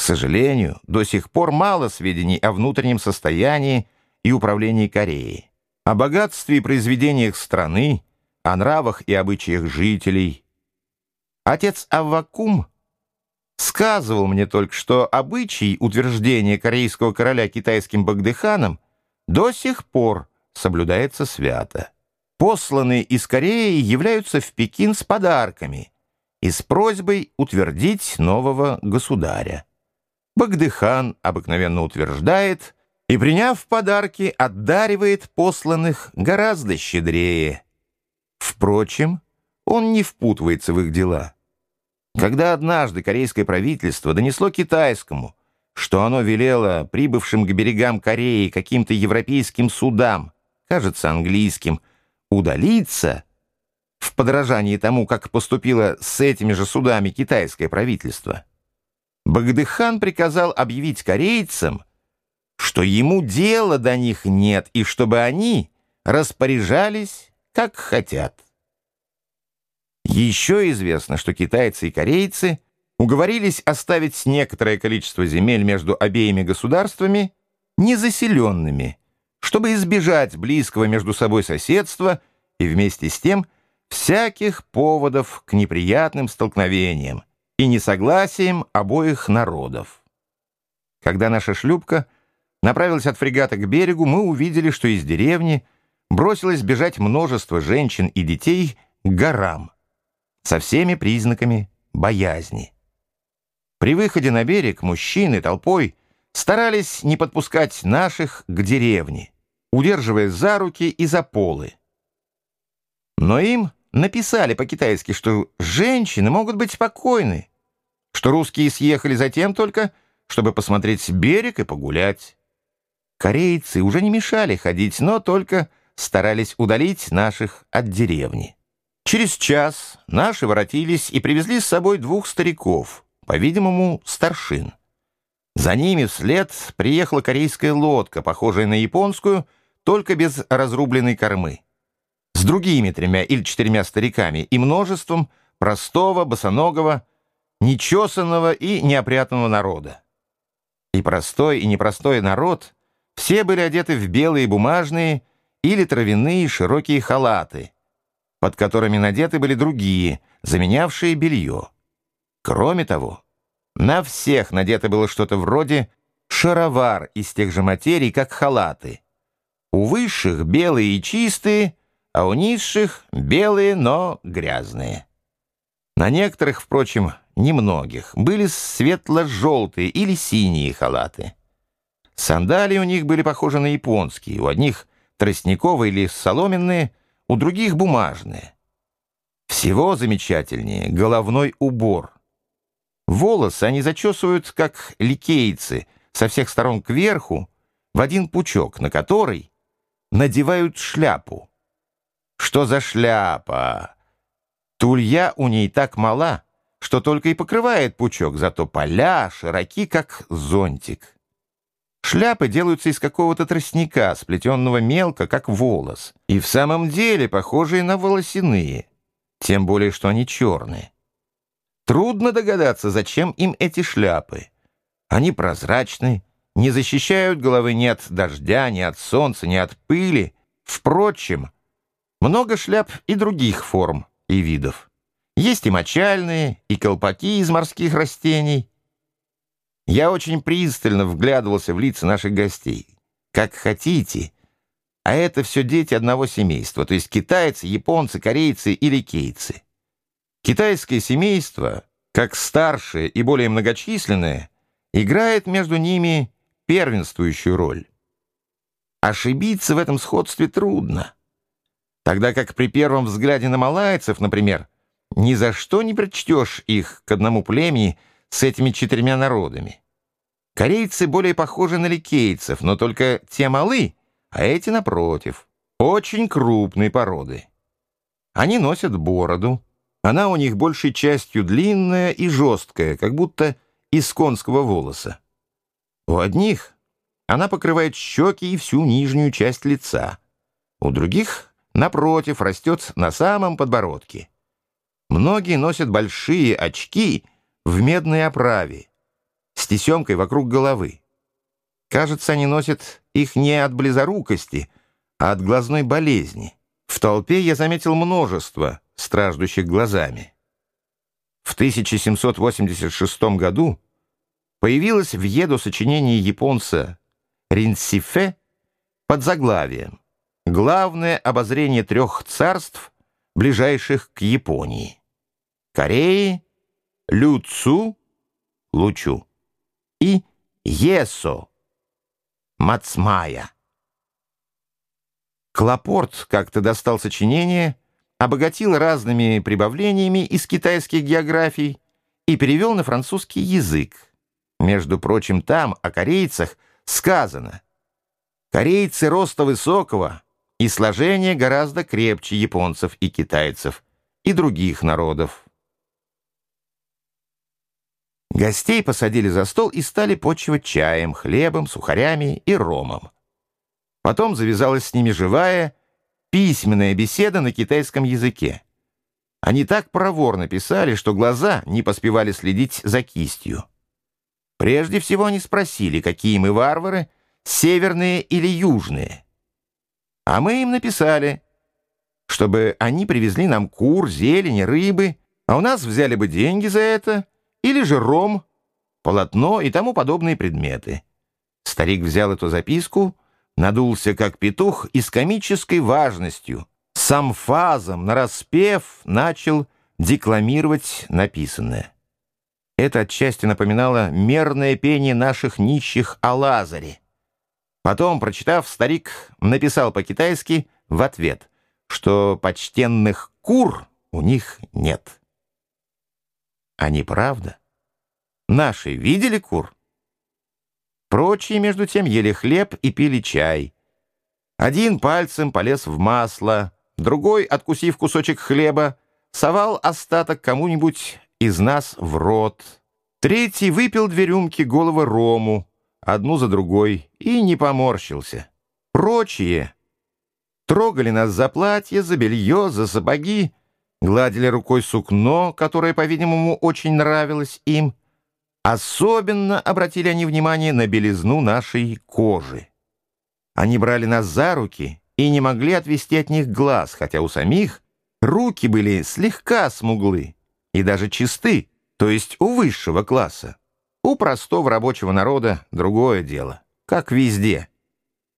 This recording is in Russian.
К сожалению, до сих пор мало сведений о внутреннем состоянии и управлении Кореей, о богатстве и произведениях страны, о нравах и обычаях жителей. Отец Аввакум сказывал мне только, что обычай утверждения корейского короля китайским Багдыханом до сих пор соблюдается свято. Посланные из Кореи являются в Пекин с подарками и с просьбой утвердить нового государя. Багдыхан обыкновенно утверждает и, приняв подарки, отдаривает посланных гораздо щедрее. Впрочем, он не впутывается в их дела. Когда однажды корейское правительство донесло китайскому, что оно велело прибывшим к берегам Кореи каким-то европейским судам, кажется, английским, удалиться, в подражании тому, как поступило с этими же судами китайское правительство, Багдыхан приказал объявить корейцам, что ему дела до них нет и чтобы они распоряжались, как хотят. Еще известно, что китайцы и корейцы уговорились оставить некоторое количество земель между обеими государствами незаселенными, чтобы избежать близкого между собой соседства и вместе с тем всяких поводов к неприятным столкновениям и несогласиям обоих народов. Когда наша шлюпка направилась от фрегата к берегу, мы увидели, что из деревни бросилось бежать множество женщин и детей к горам со всеми признаками боязни. При выходе на берег мужчины толпой старались не подпускать наших к деревне, удерживая за руки и за полы. Но им написали по-китайски, что женщины могут быть спокойны, что русские съехали затем только, чтобы посмотреть берег и погулять. Корейцы уже не мешали ходить, но только старались удалить наших от деревни. Через час наши воротились и привезли с собой двух стариков, по-видимому, старшин. За ними вслед приехала корейская лодка, похожая на японскую, только без разрубленной кормы, с другими тремя или четырьмя стариками и множеством простого, босоногого, нечесанного и неопрятного народа. И простой, и непростой народ все были одеты в белые бумажные или травяные широкие халаты — под которыми надеты были другие, заменявшие белье. Кроме того, на всех надето было что-то вроде шаровар из тех же материй, как халаты. У высших белые и чистые, а у низших белые, но грязные. На некоторых, впрочем, немногих, были светло-желтые или синие халаты. Сандалии у них были похожи на японские, у одних тростниковые или соломенные, у других бумажные. Всего замечательнее головной убор. Волосы они зачесывают, как ликейцы, со всех сторон кверху, в один пучок, на который надевают шляпу. Что за шляпа? Тулья у ней так мала, что только и покрывает пучок, зато поля широки, как зонтик. Шляпы делаются из какого-то тростника, сплетенного мелко, как волос, и в самом деле похожие на волосяные, тем более, что они черные. Трудно догадаться, зачем им эти шляпы. Они прозрачны, не защищают головы ни от дождя, ни от солнца, ни от пыли. Впрочем, много шляп и других форм и видов. Есть и мочальные, и колпаки из морских растений, я очень пристально вглядывался в лица наших гостей. Как хотите, а это все дети одного семейства, то есть китайцы, японцы, корейцы или кейцы. Китайское семейство, как старшее и более многочисленное, играет между ними первенствующую роль. Ошибиться в этом сходстве трудно. Тогда как при первом взгляде на малайцев, например, ни за что не прочтешь их к одному племени с этими четырьмя народами. Корейцы более похожи на ликейцев, но только те малы, а эти, напротив, очень крупные породы. Они носят бороду. Она у них большей частью длинная и жесткая, как будто из конского волоса. У одних она покрывает щеки и всю нижнюю часть лица. У других, напротив, растет на самом подбородке. Многие носят большие очки в медной оправе тесемкой вокруг головы. Кажется, они носят их не от близорукости, а от глазной болезни. В толпе я заметил множество страждущих глазами. В 1786 году появилось в Еду сочинение японца Ринсифе под заглавием «Главное обозрение трех царств, ближайших к Японии» — Кореи, Люцу, Лучу и Есо, Мацмая. Клопорт как-то достал сочинение, обогатил разными прибавлениями из китайских географий и перевел на французский язык. Между прочим, там о корейцах сказано «Корейцы роста высокого и сложения гораздо крепче японцев и китайцев и других народов». Гостей посадили за стол и стали почивать чаем, хлебом, сухарями и ромом. Потом завязалась с ними живая, письменная беседа на китайском языке. Они так проворно писали, что глаза не поспевали следить за кистью. Прежде всего они спросили, какие мы варвары, северные или южные. А мы им написали, чтобы они привезли нам кур, зелень, рыбы, а у нас взяли бы деньги за это, или же ром, полотно и тому подобные предметы. Старик взял эту записку надулся как петух и с комической важностью, сам фазом, нараспев, начал декламировать написанное. Это отчасти напоминало мерное пение наших нищих о Лазаре. Потом, прочитав, старик написал по-китайски в ответ, что почтенных кур у них нет. А неправда? Наши видели кур? Прочие, между тем, ели хлеб и пили чай. Один пальцем полез в масло, другой, откусив кусочек хлеба, совал остаток кому-нибудь из нас в рот. Третий выпил две рюмки голого рому, одну за другой, и не поморщился. Прочие трогали нас за платье, за белье, за сапоги, гладили рукой сукно, которое, по-видимому, очень нравилось им, Особенно обратили они внимание на белизну нашей кожи. Они брали нас за руки и не могли отвести от них глаз, хотя у самих руки были слегка смуглы и даже чисты, то есть у высшего класса. У простого рабочего народа другое дело, как везде —